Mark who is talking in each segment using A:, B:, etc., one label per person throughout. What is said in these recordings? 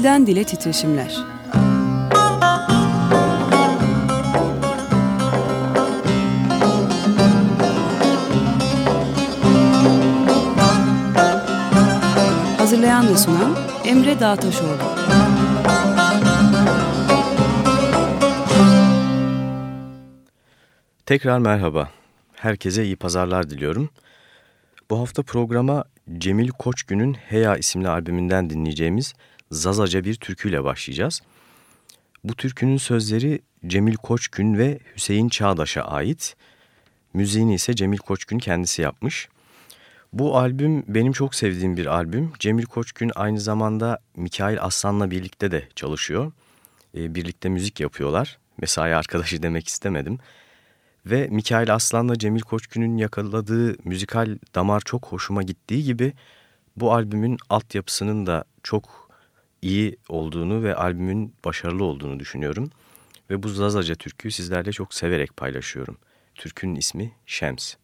A: Dilden Dile Titreşimler Hazırlayan ve sunan Emre Dağtaşoğlu
B: Tekrar merhaba. Herkese iyi pazarlar diliyorum. Bu hafta programa Cemil Koçgün'ün Heya isimli albümünden dinleyeceğimiz Zazaca bir türküyle başlayacağız. Bu türkünün sözleri Cemil Koçgün ve Hüseyin Çağdaş'a ait. Müziğini ise Cemil Koçgün kendisi yapmış. Bu albüm benim çok sevdiğim bir albüm. Cemil Koçgün aynı zamanda Mikail Aslan'la birlikte de çalışıyor. E, birlikte müzik yapıyorlar. Mesai arkadaşı demek istemedim. Ve Mikail Aslan'la Cemil Koçgün'ün yakaladığı müzikal damar çok hoşuma gittiği gibi bu albümün altyapısının da çok iyi olduğunu ve albümün başarılı olduğunu düşünüyorum. Ve bu Zazaca türküyü sizlerle çok severek paylaşıyorum. Türkünün ismi Şems.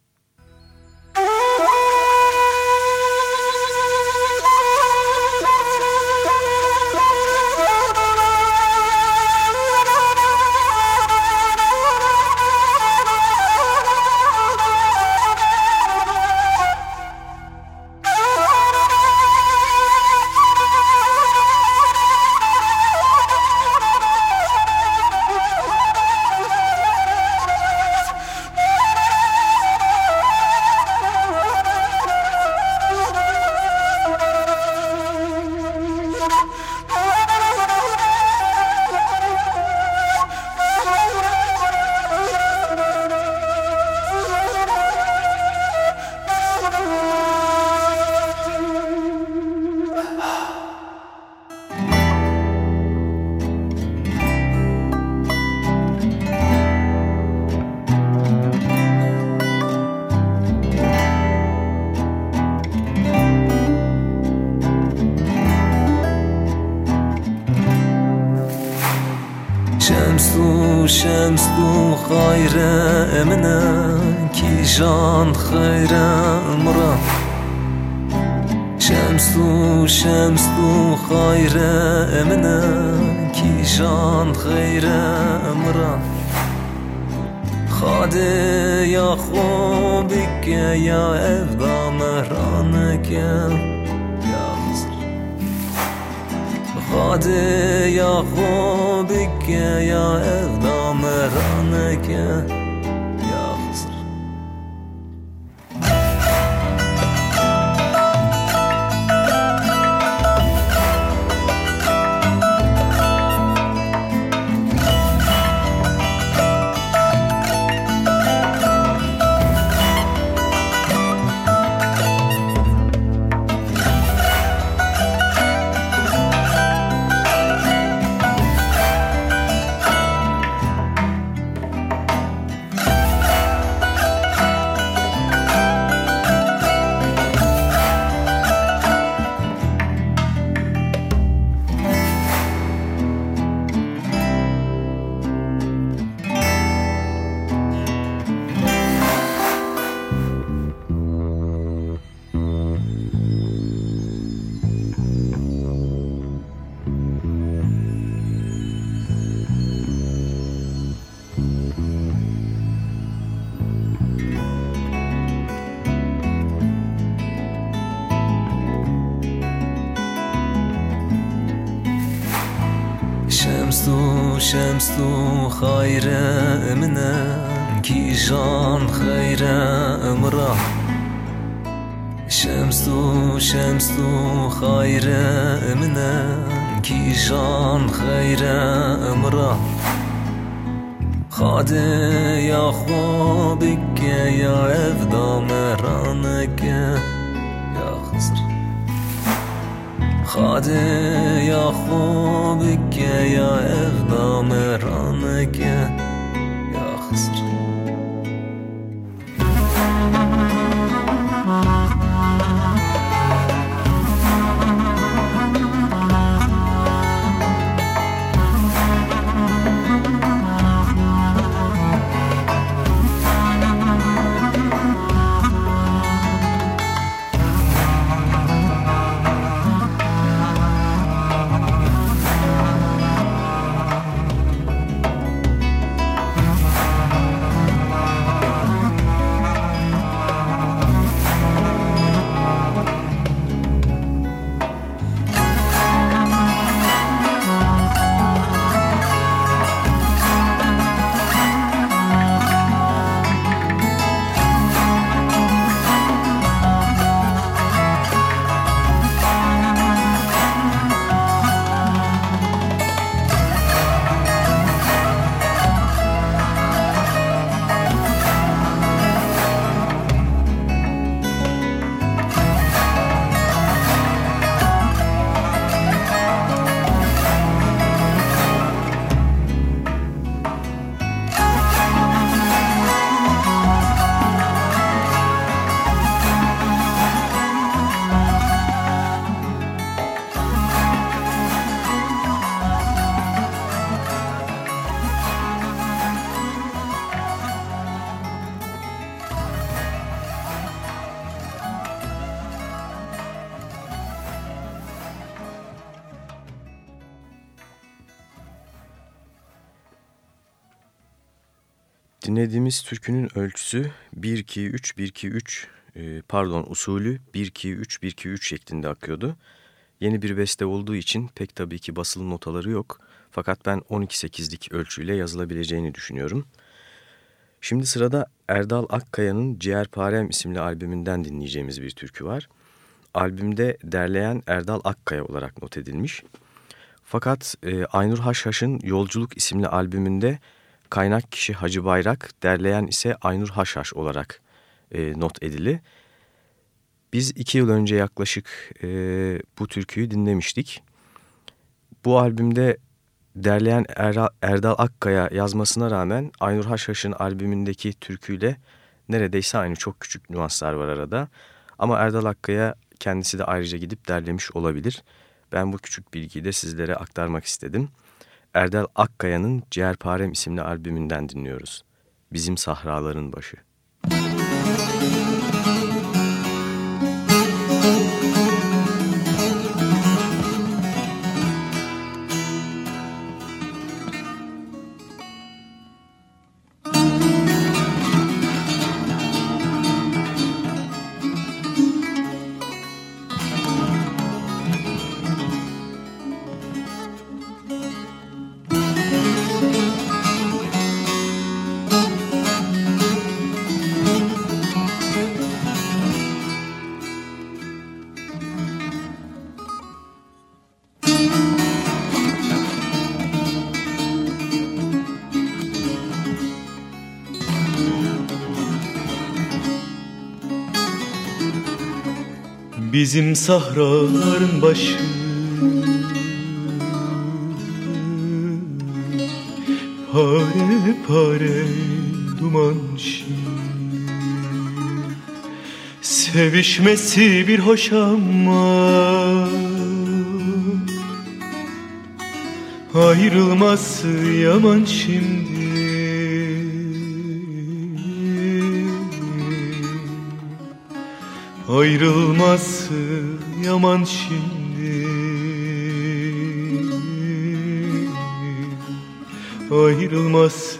C: Dinlediğimiz türkünün ölçüsü 1-2-3-1-2-3 e, pardon usulü 1-2-3-1-2-3 şeklinde akıyordu. Yeni bir beste olduğu için pek tabii ki basılı notaları yok. Fakat ben 12-8'lik ölçüyle yazılabileceğini düşünüyorum. Şimdi sırada Erdal Akkaya'nın Ciğerparem isimli albümünden dinleyeceğimiz bir türkü var. Albümde derleyen Erdal Akkaya olarak not edilmiş. Fakat e, Aynur Haşhaş'ın Yolculuk isimli albümünde kaynak kişi Hacı Bayrak, derleyen ise Aynur Haşhaş olarak e, not edili. Biz iki yıl önce yaklaşık e, bu türküyü dinlemiştik. Bu albümde derleyen er Erdal Akkaya yazmasına rağmen Aynur Haşhaş'ın albümündeki türküyle neredeyse aynı çok küçük nüanslar var arada. Ama Erdal Akkaya kendisi de ayrıca gidip derlemiş olabilir. Ben bu küçük bilgiyi de sizlere aktarmak istedim. Erdal Akkaya'nın Ciğerparem isimli albümünden dinliyoruz. Bizim Sahraların Başı. Müzik
D: Bizim sahraların başı. Pare pare duman şimdi Sevişmesi bir hoş ama. Ayrılması yaman şimdi Ayrılması yaman şimdi. Ayrılması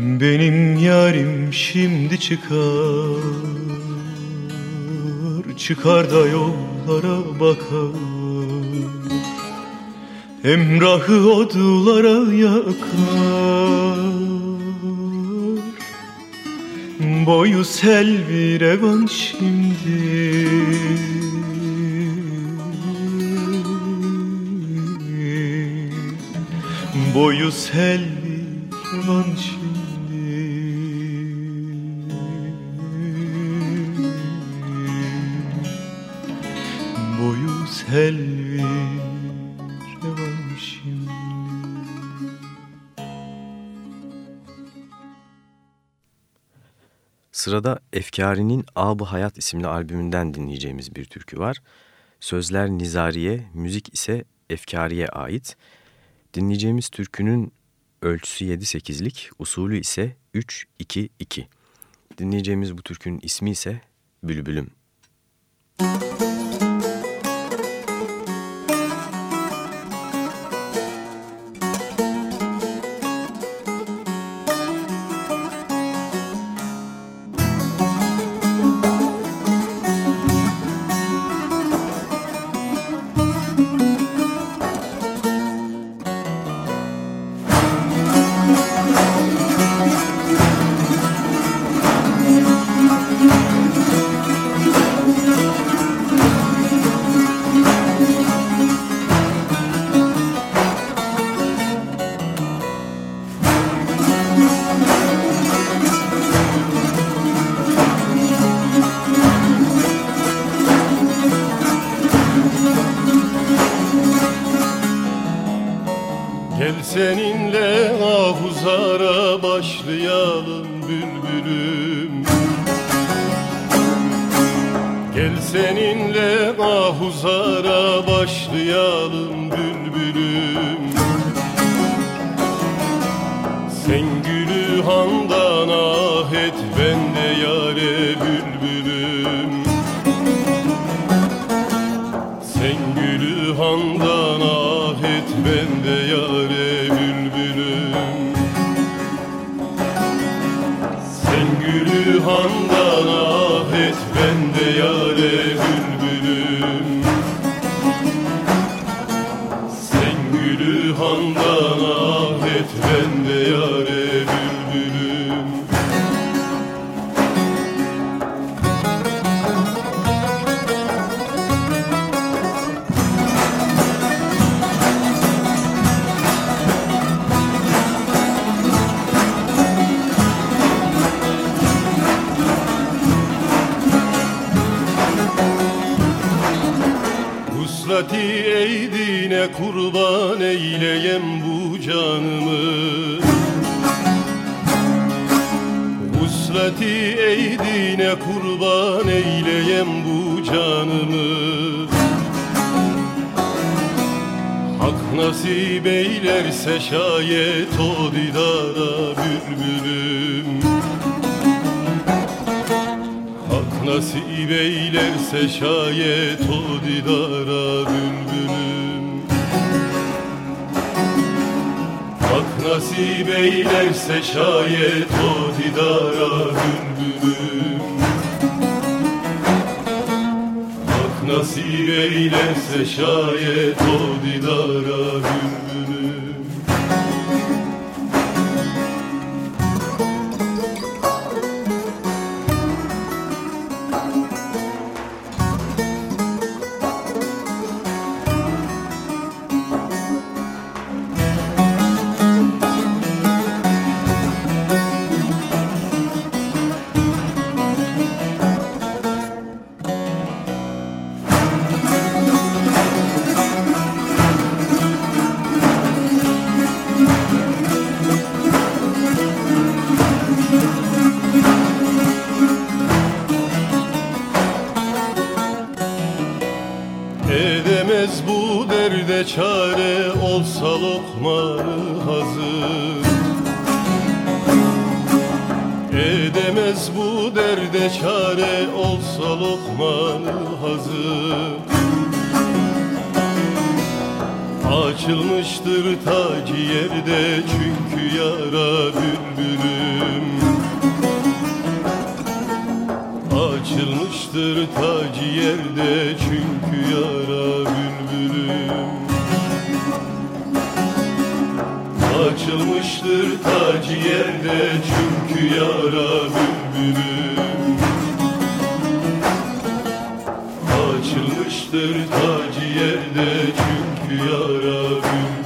D: Benim yarim şimdi çıkar. Çıkar da yollara bakar. Emrahı odlara yakar. Boyu sel bir evan şimdi. Boyu sel bir evan şimdi
C: Sırada Efkari'nin Ab-ı Hayat isimli albümünden dinleyeceğimiz bir türkü var. Sözler Nizariye, müzik ise Efkari'ye ait. Dinleyeceğimiz türkünün ölçüsü 7-8'lik, usulü ise 3-2-2. Dinleyeceğimiz bu türkünün ismi ise Bülbülüm. Müzik
E: bu canımı. Hak nasip eylerse şayet o didara bülbülüm. Hak nasip eylerse şayet o didara bülbülüm. Hak nasip eylerse şayet o didara bülbülüm nasip eylerse şayet o didara bülbülüm Açılmıştır taci yerde çünkü yara bülbülüm Açılmıştır taci yerde çünkü yara bülbülüm Açılmıştır taci yerde çünkü yara bülbülüm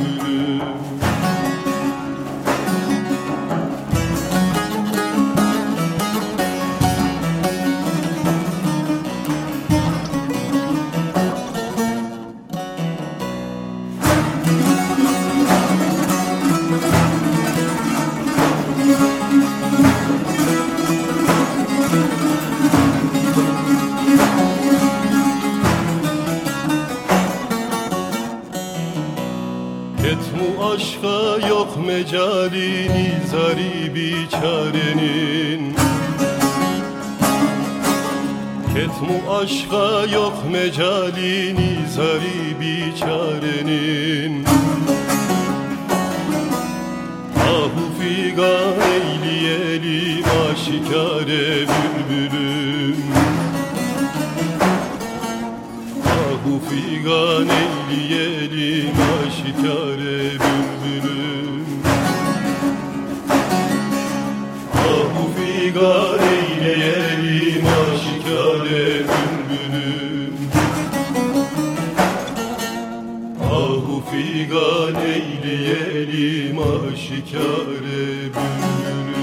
E: eyleyelim aşikare bülbülüm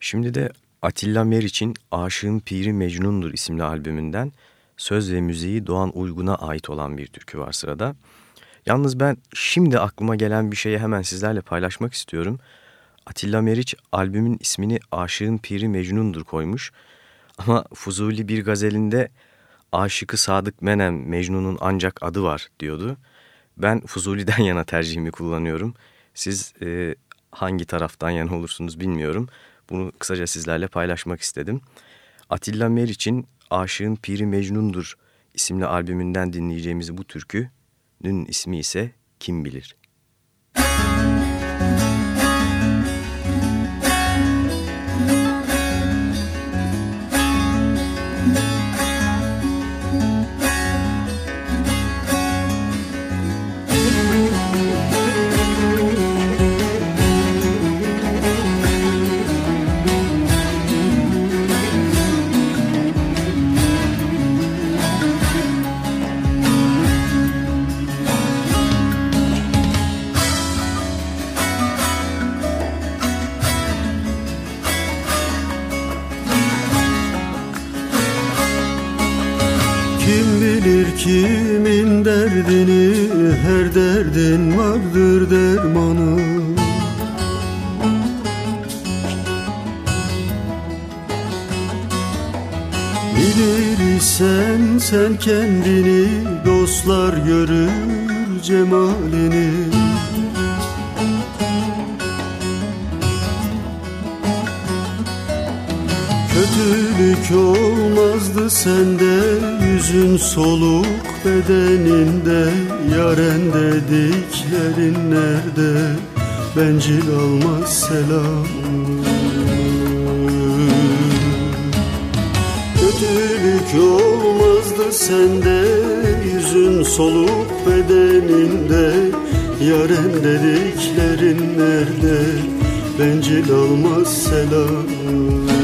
C: Şimdi de Atilla Meriç'in Aşığın Piri Mecnun'dur isimli albümünden söz ve müziği Doğan Uygun'a ait olan bir türkü var sırada. Yalnız ben şimdi aklıma gelen bir şeyi hemen sizlerle paylaşmak istiyorum. Atilla Meriç albümün ismini Aşığın Piri Mecnun'dur koymuş. Ama Fuzuli bir gazelinde Aşıkı Sadık Menem Mecnun'un ancak adı var diyordu. Ben Fuzuli'den yana tercihimi kullanıyorum. Siz e, hangi taraftan yana olursunuz bilmiyorum. Bunu kısaca sizlerle paylaşmak istedim. Atilla Meriç'in Aşığın Piri Mecnun'dur isimli albümünden dinleyeceğimiz bu türkünün ismi ise Kim Bilir?
F: Vardır dermanı. Bilirsen sen kendini dostlar görür cemalini. Kötülük olmazdı sende Yüzün soluk bedeninde Yaren dediklerin nerede? Bencil almaz selam Kötülük olmazdı sende Yüzün soluk bedeninde Yaren dediklerin nerede? Bencil almaz selam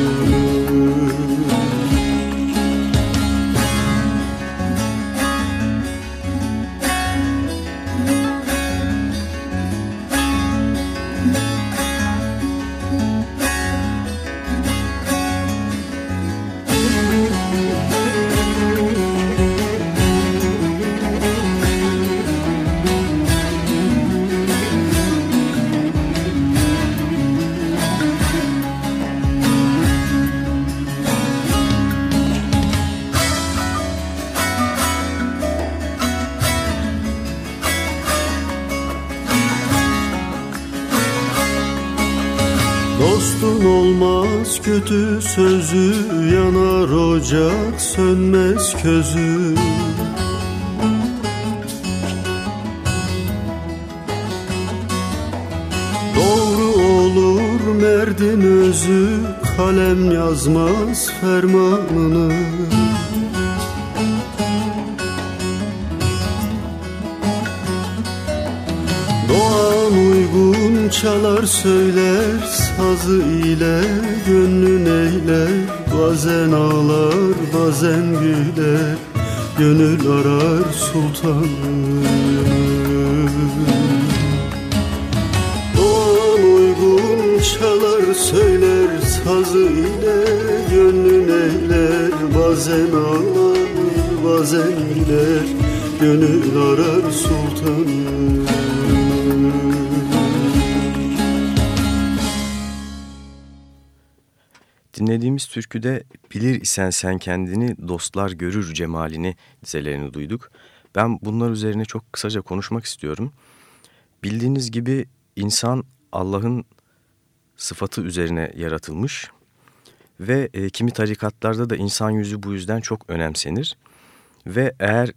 F: Yanar ocak sönmez közü. Doğru olur merdin özü Kalem yazmaz fermanını çalar söyler sazı ile gönlün eyler. Bazen ağlar bazen güler gönül arar sultanı Doğan uygun çalar söyler sazı ile gönlün eyler. Bazen ağlar bazen güler gönül arar sultanı
C: Dinlediğimiz türküde bilir isen sen kendini dostlar görür cemalini dizelerini duyduk. Ben bunlar üzerine çok kısaca konuşmak istiyorum. Bildiğiniz gibi insan Allah'ın sıfatı üzerine yaratılmış ve e, kimi tarikatlarda da insan yüzü bu yüzden çok önemsenir. Ve eğer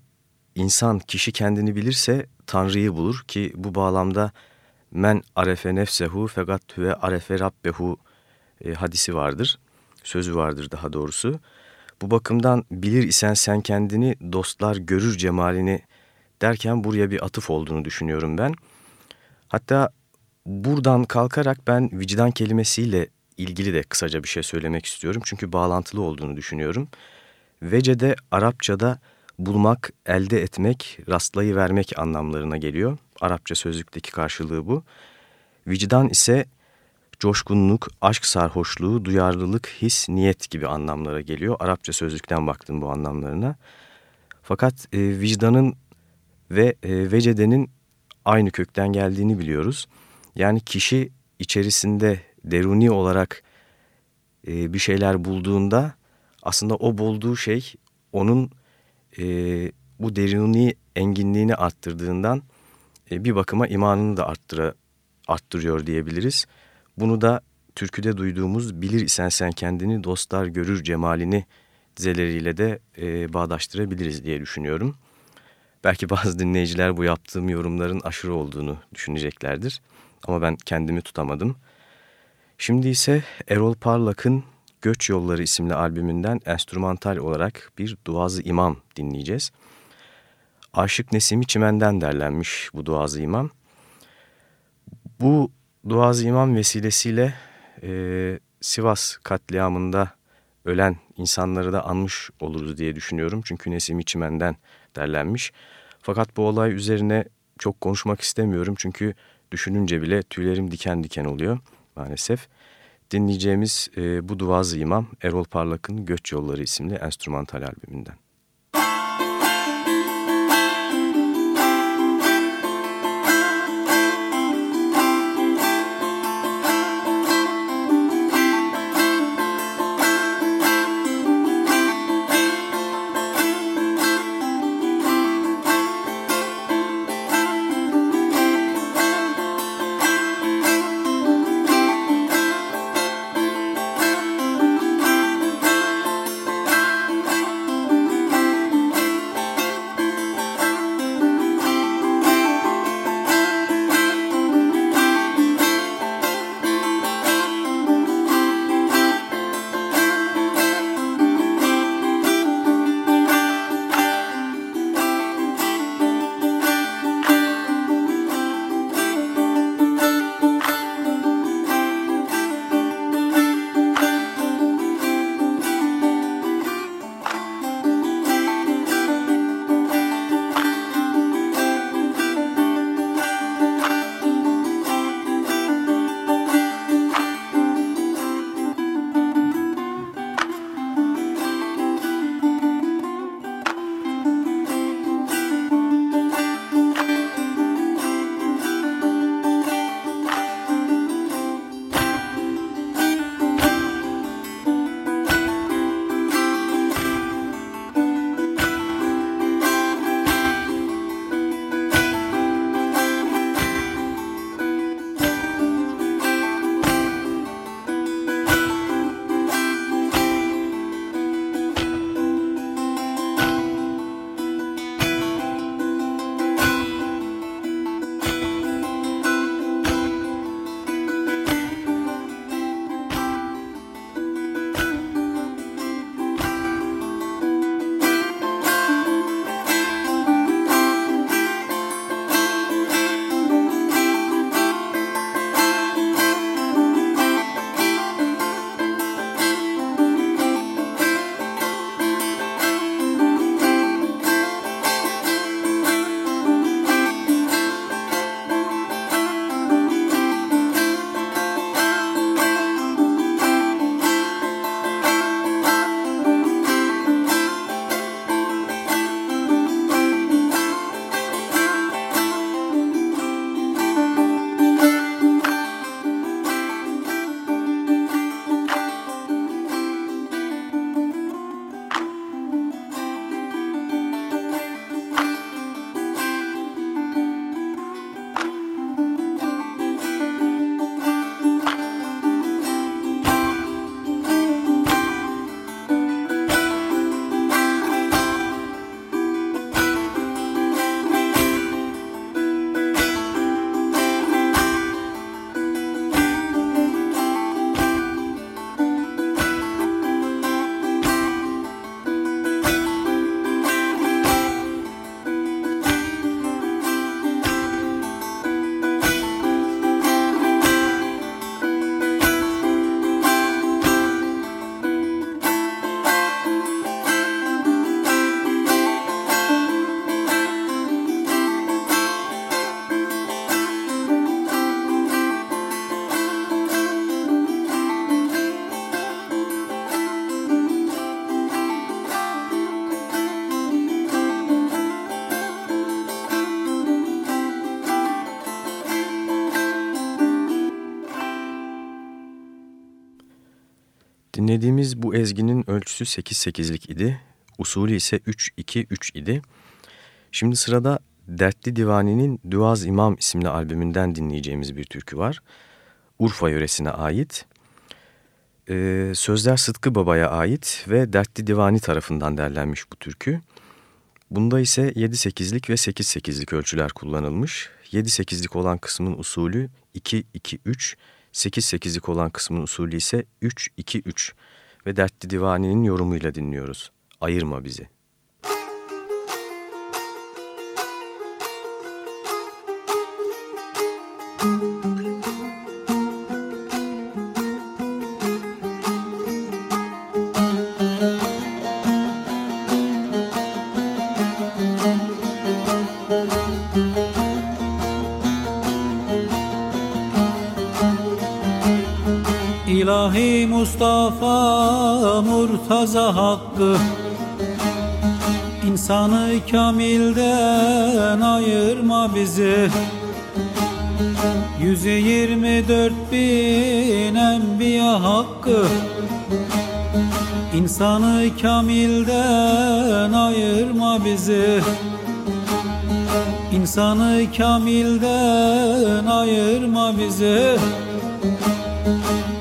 C: insan kişi kendini bilirse Tanrı'yı bulur ki bu bağlamda men arefe nefsehu fegat ve arefe rabbehu e, hadisi vardır sözü vardır daha doğrusu. Bu bakımdan bilir isen sen kendini dostlar görür cemalini derken buraya bir atıf olduğunu düşünüyorum ben. Hatta buradan kalkarak ben vicdan kelimesiyle ilgili de kısaca bir şey söylemek istiyorum. Çünkü bağlantılı olduğunu düşünüyorum. Vece'de Arapçada bulmak, elde etmek, rastlayıvermek anlamlarına geliyor. Arapça sözlükteki karşılığı bu. Vicdan ise coşkunluk, aşk sarhoşluğu, duyarlılık, his, niyet gibi anlamlara geliyor. Arapça sözlükten baktım bu anlamlarına. Fakat e, vicdanın ve e, vecedenin aynı kökten geldiğini biliyoruz. Yani kişi içerisinde deruni olarak e, bir şeyler bulduğunda aslında o bulduğu şey onun e, bu deruni enginliğini arttırdığından e, bir bakıma imanını da arttıra, arttırıyor diyebiliriz. Bunu da türküde duyduğumuz bilir isen sen kendini dostlar görür cemalini dizeleriyle de e, bağdaştırabiliriz diye düşünüyorum. Belki bazı dinleyiciler bu yaptığım yorumların aşırı olduğunu düşüneceklerdir. Ama ben kendimi tutamadım. Şimdi ise Erol Parlak'ın Göç Yolları isimli albümünden enstrümantal olarak bir Duazı İmam dinleyeceğiz. Aşık Nesimi Çimen'den derlenmiş bu Duazı İmam. Bu Duazı İmam vesilesiyle e, Sivas katliamında ölen insanları da anmış oluruz diye düşünüyorum. Çünkü Nesimi Çimen'den derlenmiş. Fakat bu olay üzerine çok konuşmak istemiyorum. Çünkü düşününce bile tüylerim diken diken oluyor maalesef. Dinleyeceğimiz e, bu Duazı İmam Erol Parlak'ın Göç Yolları isimli enstrümantal albümünden. Dinlediğimiz bu ezginin ölçüsü 8-8'lik idi. Usulü ise 3-2-3 idi. Şimdi sırada Dertli Divani'nin Duaz İmam isimli albümünden dinleyeceğimiz bir türkü var. Urfa yöresine ait. Ee, sözler Sıtkı Baba'ya ait ve Dertli Divani tarafından derlenmiş bu türkü. Bunda ise 7-8'lik ve 8-8'lik ölçüler kullanılmış. 7-8'lik olan kısmın usulü 2-2-3, 8-8'lik olan kısmın usulü ise 3-2-3 ve Dertli Divani'nin yorumuyla dinliyoruz. Ayırma bizi.
G: İnsanı kamilden ayırma bizi. Yüzü yirmi dört bin enbiya hakkı. İnsanı kamilden ayırma bizi. İnsanı kamilden ayırma bizi.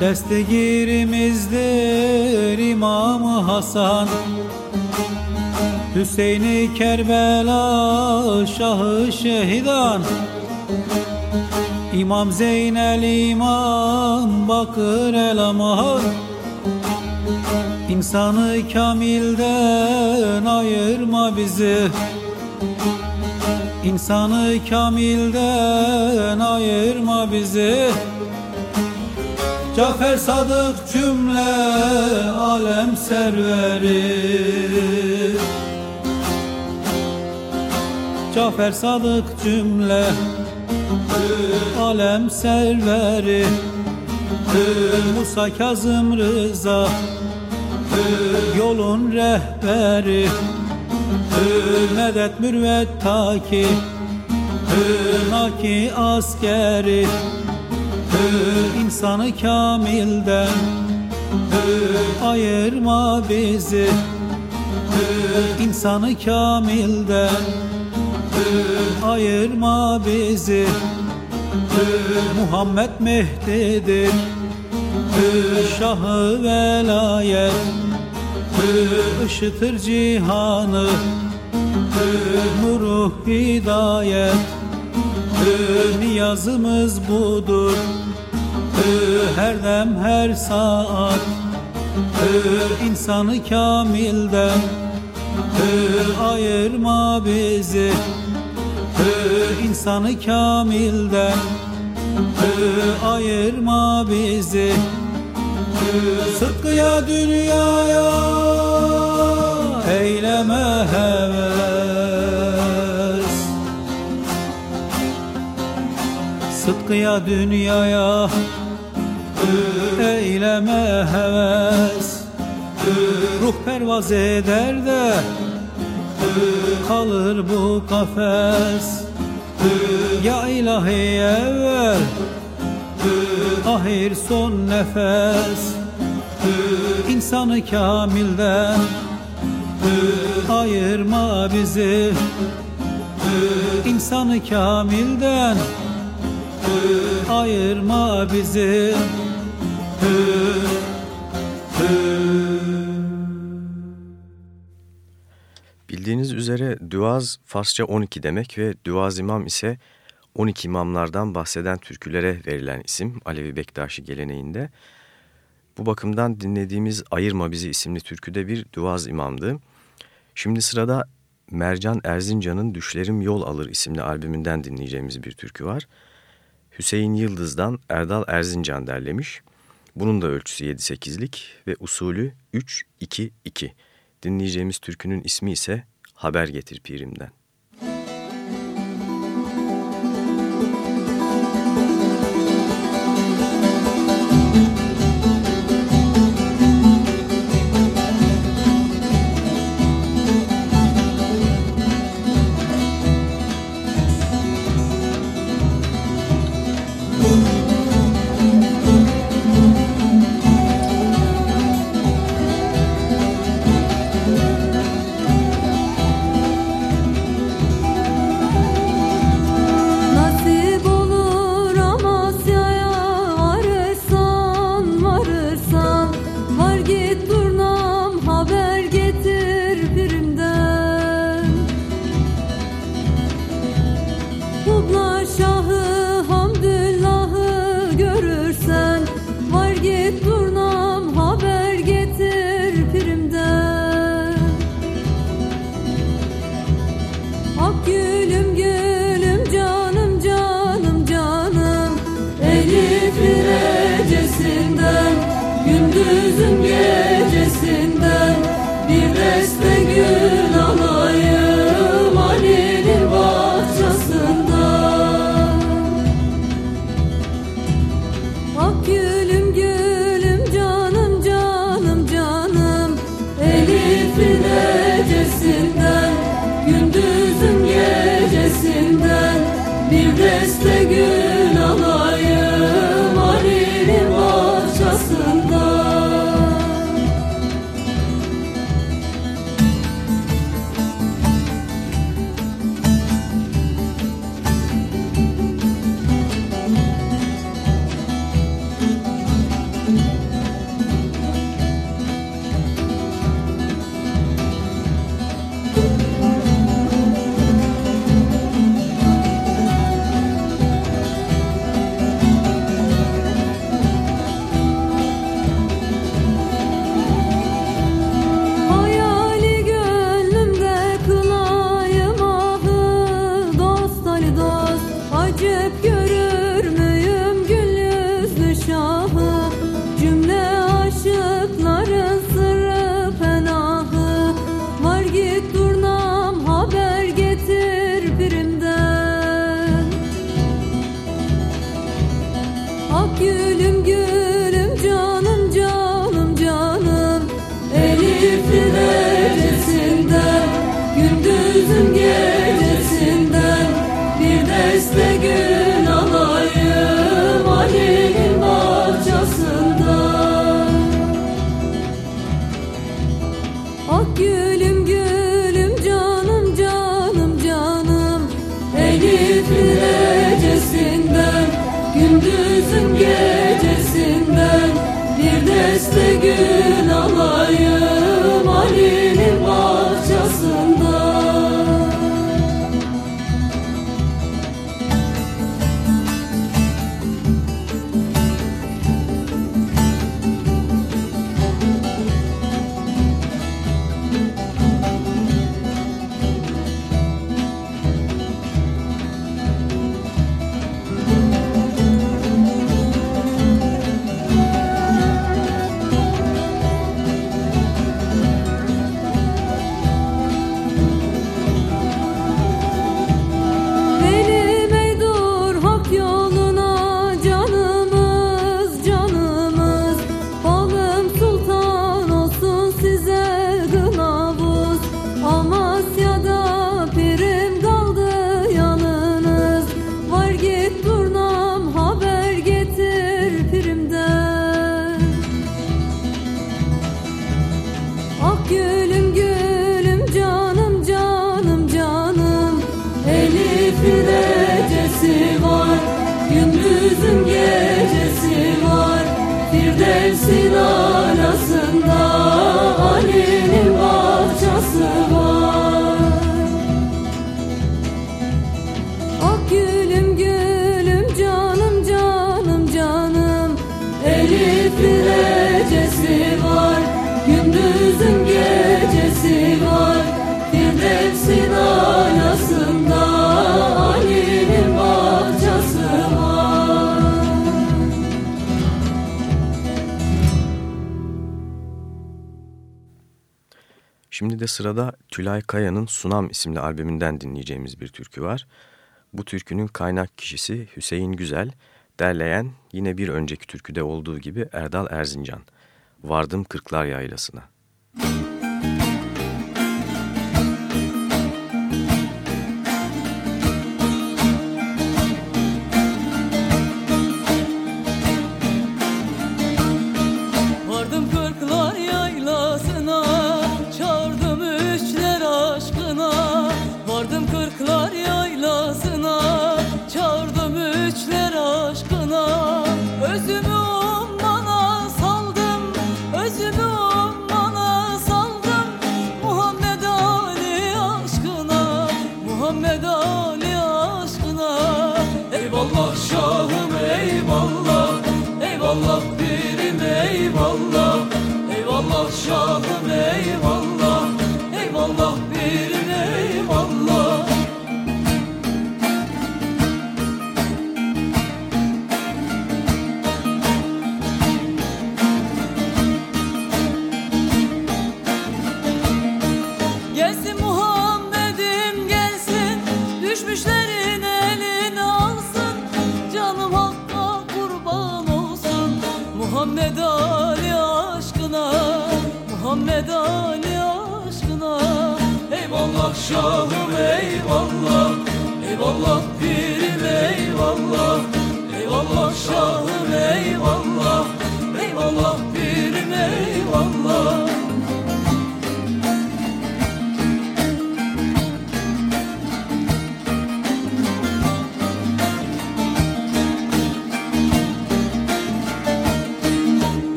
G: Destegirimizdir İmam Hasan Hüseyin'i Kerbela Şahı Şehidan. İmam Zeynel İmam Bakır El Amar İnsanı kamilden ayırma bizi. İnsanı kamilden ayırma bizi. Cafer Sadık cümle alem serveri Cafer Sadık cümle. Alem serveri. Musa Kazım Rıza. Yolun rehberi. Medet mürvet taki. Naki askeri. İnsanı kamilden. Ayırma bizi. İnsanı kamilden ayırma bizi. Muhammed Mehdi'dir. Şahı velayet. Işıtır cihanı. Nuru hidayet. Niyazımız budur. Her dem her saat. İnsanı kamilden. Ayırma bizi insanı kamilden. Ayırma bizi. Sıtkıya dünyaya eyleme heves. Sıtkıya dünyaya eyleme heves. Ruh pervaz eder de kalır bu kafes. Ya ilahi evvel ahir son nefes. İnsanı kamilden ayırma bizi. İnsanı kamilden ayırma bizi
C: Bildiğiniz üzere Duaz Farsça 12 demek ve Duaz İmam ise 12 imamlardan bahseden türkülere verilen isim Alevi Bektaşi geleneğinde. Bu bakımdan dinlediğimiz Ayırma Bizi isimli türküde bir Duaz imamdı. Şimdi sırada Mercan Erzincan'ın Düşlerim Yol Alır isimli albümünden dinleyeceğimiz bir türkü var. Hüseyin Yıldız'dan Erdal Erzincan derlemiş. Bunun da ölçüsü 7-8'lik ve usulü 3-2-2. Dinleyeceğimiz türkünün ismi ise Haber Getir Pirim'den.
H: Sırada Tülay Kaya'nın Sunam isimli albümünden dinleyeceğimiz bir türkü var. Bu türkünün kaynak kişisi Hüseyin Güzel, derleyen yine bir önceki türküde olduğu gibi Erdal Erzincan. Vardım Kırklar Yaylası'na.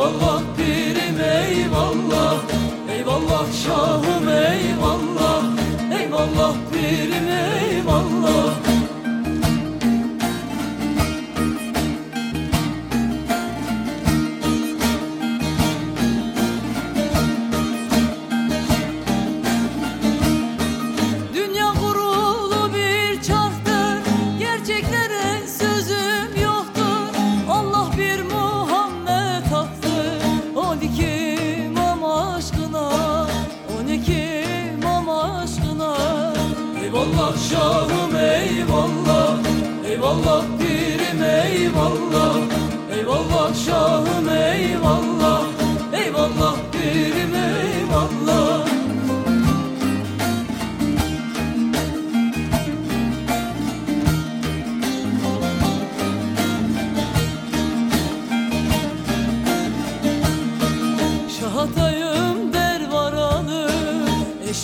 H: Eyvallah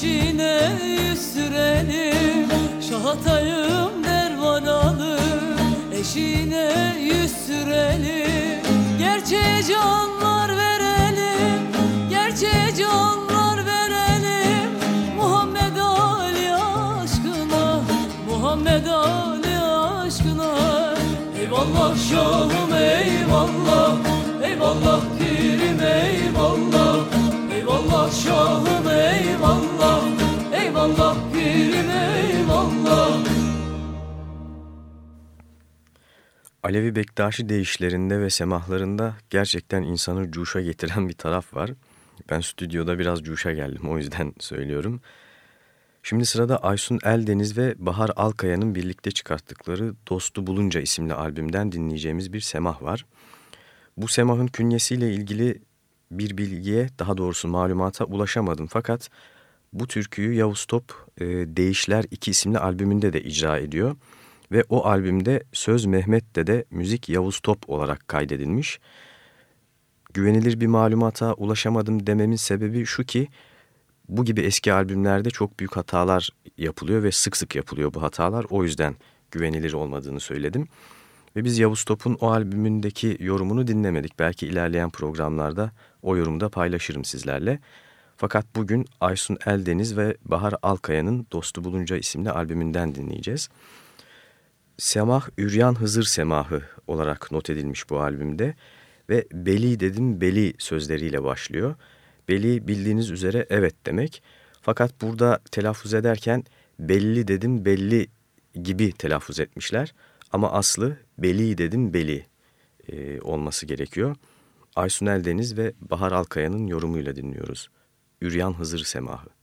I: peşine yüz sürelim Şahatayım dervanalı
H: Eşine yüz sürelim Gerçeğe canlar verelim. Gerçeğe canlar verelim. Muhammed Ali aşkına Muhammed Ali aşkına. Eyvallah Şahım eyvallah. Eyvallah pirim eyvallah. Eyvallah Şahım eyvallah.
C: Alevi Bektaşi deyişlerinde ve semahlarında gerçekten insanı cuşa getiren bir taraf var. Ben stüdyoda biraz cuşa geldim o yüzden söylüyorum. Şimdi sırada Aysun Eldeniz ve Bahar Alkaya'nın birlikte çıkarttıkları Dostu Bulunca isimli albümden dinleyeceğimiz bir semah var. Bu semahın künyesiyle ilgili bir bilgiye daha doğrusu malumata ulaşamadım fakat bu türküyü Yavuz Top e, Değişler 2 isimli albümünde de icra ediyor. Ve o albümde Söz Mehmet'te de müzik Yavuz Top olarak kaydedilmiş. Güvenilir bir malumata ulaşamadım dememin sebebi şu ki bu gibi eski albümlerde çok büyük hatalar yapılıyor ve sık sık yapılıyor bu hatalar. O yüzden güvenilir olmadığını söyledim. Ve biz Yavuz Top'un o albümündeki yorumunu dinlemedik. Belki ilerleyen programlarda o yorumu da paylaşırım sizlerle. Fakat bugün Aysun Eldeniz ve Bahar Alkaya'nın Dostu Bulunca isimli albümünden dinleyeceğiz. Semah Üryan Hızır Semahı olarak not edilmiş bu albümde ve Beli dedim Beli sözleriyle başlıyor. Beli bildiğiniz üzere evet demek. Fakat burada telaffuz ederken belli dedim belli gibi telaffuz etmişler. Ama aslı Beli dedim Beli e, olması gerekiyor. Aysun Eldeniz ve Bahar Alkaya'nın yorumuyla dinliyoruz. Üryan Hızır Semahı.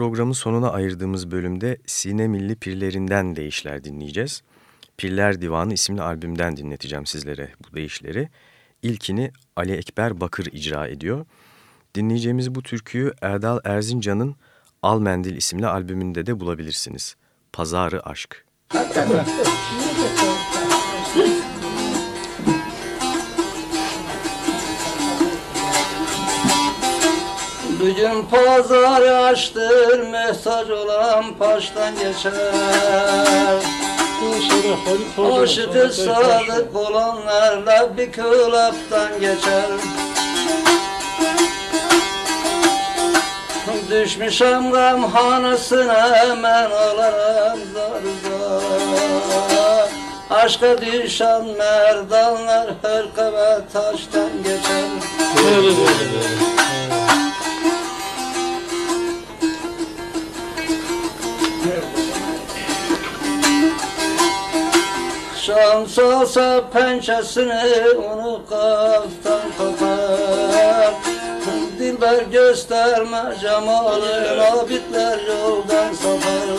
C: Programın sonuna ayırdığımız bölümde Sine Milli Pirlerinden deyişler dinleyeceğiz. Pirler Divanı isimli albümden dinleteceğim sizlere bu deyişleri. İlkini Ali Ekber Bakır icra ediyor. Dinleyeceğimiz bu türküyü Erdal Erzincan'ın Al Mendil isimli albümünde de bulabilirsiniz. Pazarı Aşk.
J: Bugün pazar açtır Mesaj olan paştan geçer. Aşıkı sadık olanlarla bir kılaptan geçer. Düşmüşem gam hanısına hemen alarım zar zar. Aşka düşen merdanlar her kaba taştan geçer Şans olsa pençesini onu kaftan kopar Dilber gösterme cemalin abidler yoldan sapar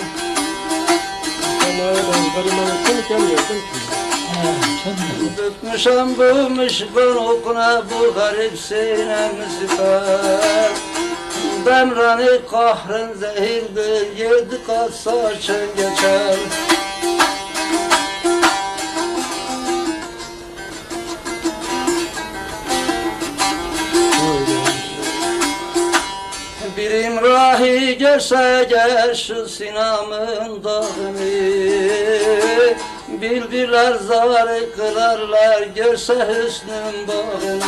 J: Bükmüşem bu mışkın okuna bu garip sinemi süper Demrani kahrın zehirdir yedi kat saçın geçer İmrahi görse gel şu sinamın dağını. Bildiler zarı kılarlar görse hüsnün bağını.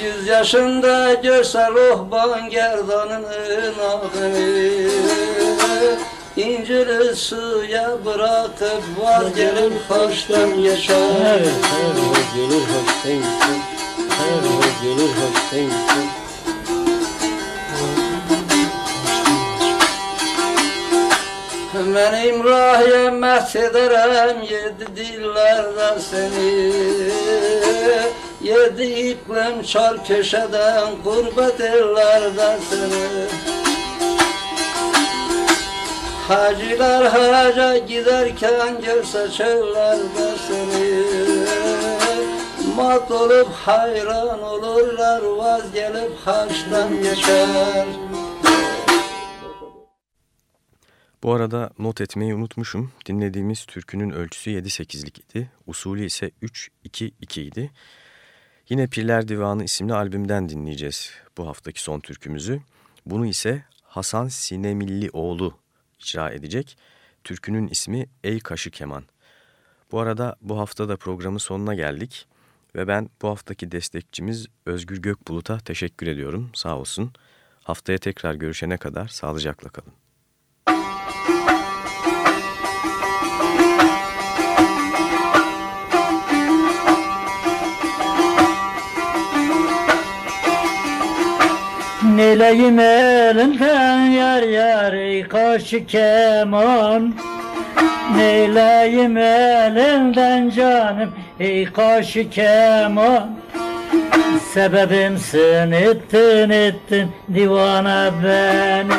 J: Yüz yaşında görse ruhban gerdanının ağını. İncili suya bırakıp vazgelir hoştan geçer.
K: Gelir hoştan geçer gelir hoştan geçer
J: Ben yedi dillerde seni. Yedi iklim çar köşeden gurbet ellerde seni. Hacılar haca giderken görse çöllerde seni Mat olup hayran olurlar vaz gelip haçtan geçer
C: Bu arada not etmeyi unutmuşum. Dinlediğimiz türkünün ölçüsü 7-8'lik idi. Usulü ise 3-2-2 idi. Yine Pirler Divanı isimli albümden dinleyeceğiz bu haftaki son türkümüzü. Bunu ise Hasan Sinemillioğlu icra edecek. Türkünün ismi Ey Kaşı Keman. Bu arada bu hafta da programın sonuna geldik. Ve ben bu haftaki destekçimiz Özgür Gökbulut'a teşekkür ediyorum. Sağ olsun. Haftaya tekrar görüşene kadar sağlıcakla kalın.
L: Neleyim elinden yar yar kaşı keman Neyleyim elinden canım ey kaşı keman. Sebebimsin ettin ettin divana beni.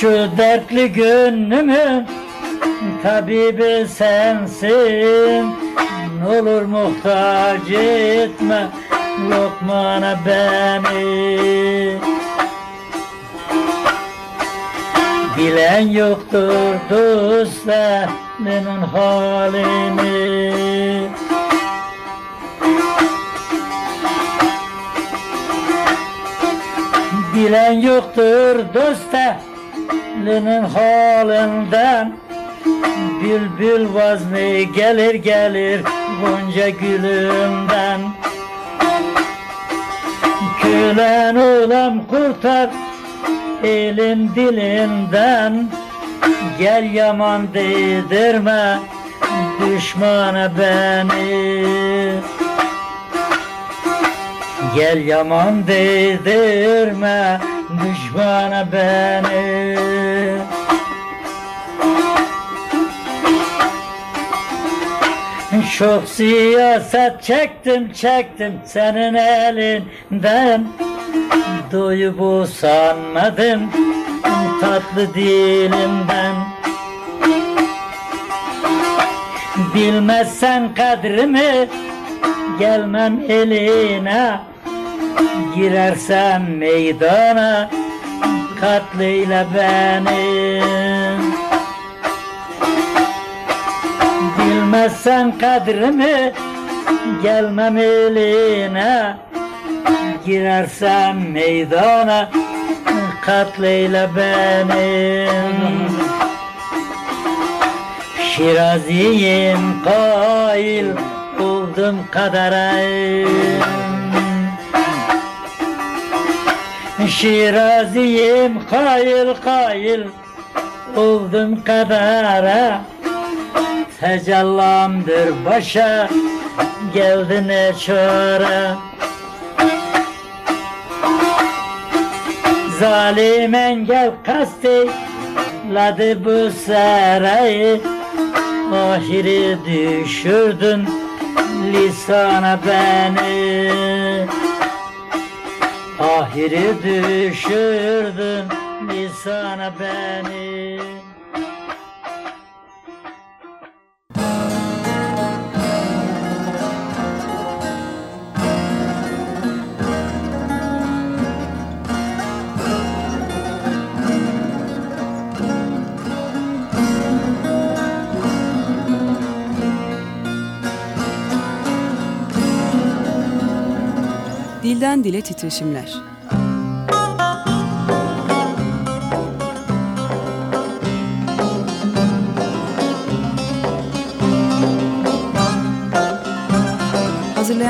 L: Şu dertli gönlümün tabibi sensin. Olur muhtaç etme lokmana beni Bilen yoktur dostlarının halini Bilen yoktur dostlarının halinden. Bülbül vazni gelir gelir Gonca gülümden. Külen oğlam kurtar elin dilinden Gel yaman değdirme düşmana beni. Gel yaman değdirme düşmana beni Çok siyaset çektim çektim senin elinden. Doyu bu sanmadım tatlı dilinden Bilmezsen kadrimi gelmem eline. Girersen meydana katleyle beni Bilmezsen kadrimi gelmem eline. Girersen meydana katleyle beni Şiraziyim kail oldum kadara Şiraziyim kail kail oldum kadara Tecellamdır başa geldi ne çare Zalim engel kasti ladı bu sarayı Ahiri düşürdün lisana beni. Ahiri düşürdün lisana beni
A: Dilden dile titreşimler.